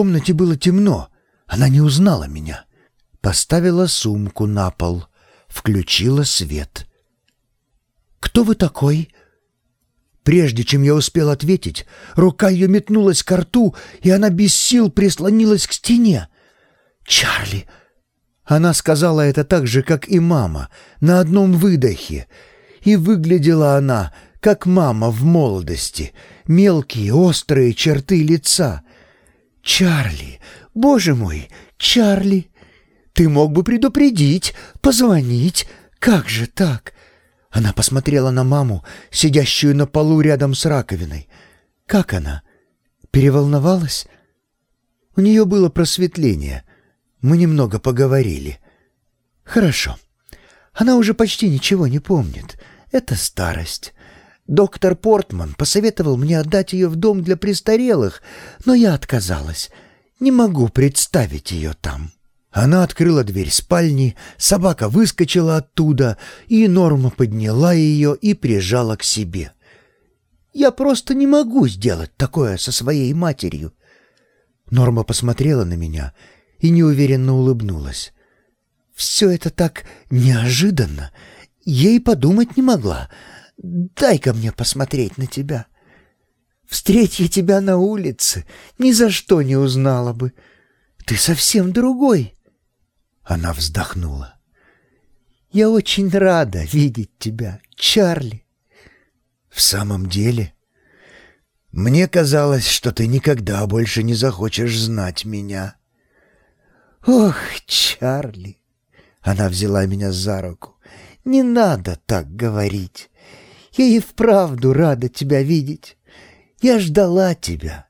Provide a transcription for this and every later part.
комнате было темно. Она не узнала меня. Поставила сумку на пол. Включила свет. «Кто вы такой?» Прежде чем я успел ответить, рука ее метнулась к рту, и она без сил прислонилась к стене. «Чарли!» Она сказала это так же, как и мама, на одном выдохе. И выглядела она, как мама в молодости, мелкие острые черты лица. «Чарли! Боже мой! Чарли! Ты мог бы предупредить, позвонить. Как же так?» Она посмотрела на маму, сидящую на полу рядом с раковиной. «Как она? Переволновалась?» У нее было просветление. Мы немного поговорили. «Хорошо. Она уже почти ничего не помнит. Это старость. Доктор Портман посоветовал мне отдать ее в дом для престарелых, но я отказалась. Не могу представить ее там». Она открыла дверь спальни, собака выскочила оттуда, и Норма подняла ее и прижала к себе. «Я просто не могу сделать такое со своей матерью». Норма посмотрела на меня и неуверенно улыбнулась. «Все это так неожиданно. Ей подумать не могла. Дай-ка мне посмотреть на тебя. Встреть я тебя на улице, ни за что не узнала бы. Ты совсем другой». Она вздохнула. «Я очень рада видеть тебя, Чарли». «В самом деле?» «Мне казалось, что ты никогда больше не захочешь знать меня». «Ох, Чарли!» Она взяла меня за руку. «Не надо так говорить. Я и вправду рада тебя видеть. Я ждала тебя.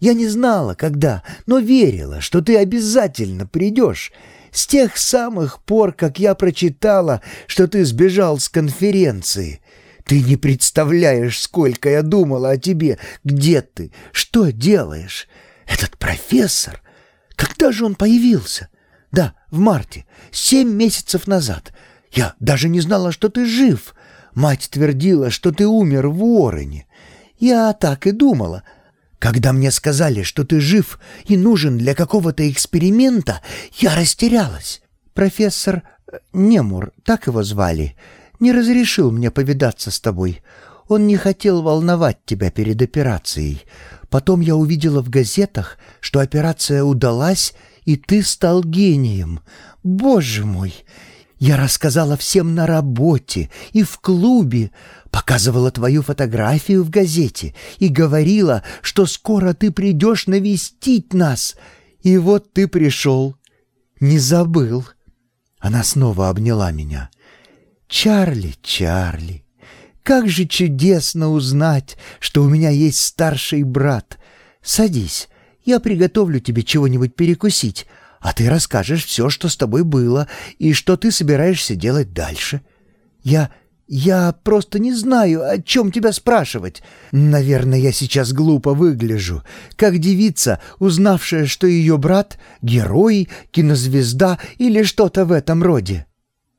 Я не знала, когда, но верила, что ты обязательно придешь. С тех самых пор, как я прочитала, что ты сбежал с конференции. Ты не представляешь, сколько я думала о тебе. Где ты? Что делаешь? Этот профессор? Когда же он появился? Да, в марте, семь месяцев назад. Я даже не знала, что ты жив. Мать твердила, что ты умер в Уоррене. Я так и думала — когда мне сказали, что ты жив и нужен для какого-то эксперимента, я растерялась. Профессор э, Немур, так его звали, не разрешил мне повидаться с тобой. Он не хотел волновать тебя перед операцией. Потом я увидела в газетах, что операция удалась, и ты стал гением. Боже мой! Я рассказала всем на работе и в клубе, показывала твою фотографию в газете и говорила, что скоро ты придешь навестить нас. И вот ты пришел. Не забыл. Она снова обняла меня. «Чарли, Чарли, как же чудесно узнать, что у меня есть старший брат. Садись, я приготовлю тебе чего-нибудь перекусить, а ты расскажешь все, что с тобой было, и что ты собираешься делать дальше. Я... я просто не знаю, о чем тебя спрашивать. Наверное, я сейчас глупо выгляжу, как девица, узнавшая, что ее брат — герой, кинозвезда или что-то в этом роде.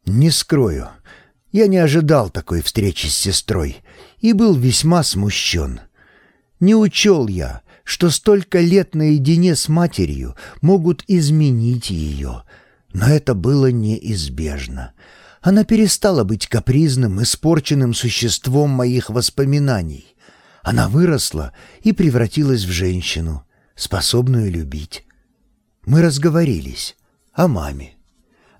Не скрою, я не ожидал такой встречи с сестрой и был весьма смущен. Не учел я, что столько лет наедине с матерью могут изменить ее. Но это было неизбежно. Она перестала быть капризным, испорченным существом моих воспоминаний. Она выросла и превратилась в женщину, способную любить. Мы разговорились о маме.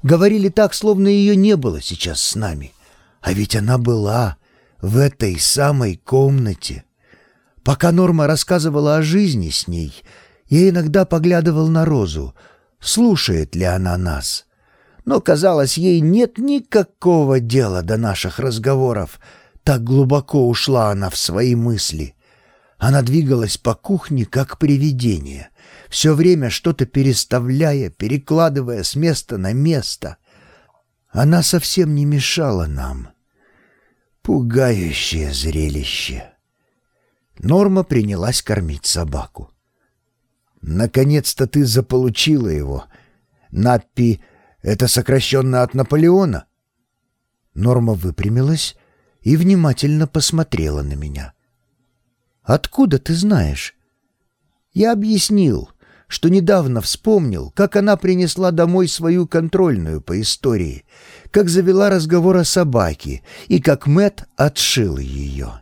Говорили так, словно ее не было сейчас с нами. А ведь она была в этой самой комнате — Пока Норма рассказывала о жизни с ней, я иногда поглядывал на Розу, слушает ли она нас. Но, казалось, ей нет никакого дела до наших разговоров. Так глубоко ушла она в свои мысли. Она двигалась по кухне, как привидение, все время что-то переставляя, перекладывая с места на место. Она совсем не мешала нам. Пугающее зрелище. Норма принялась кормить собаку. «Наконец-то ты заполучила его. Наппи — это сокращенно от Наполеона?» Норма выпрямилась и внимательно посмотрела на меня. «Откуда ты знаешь?» «Я объяснил, что недавно вспомнил, как она принесла домой свою контрольную по истории, как завела разговор о собаке и как Мэт отшил ее.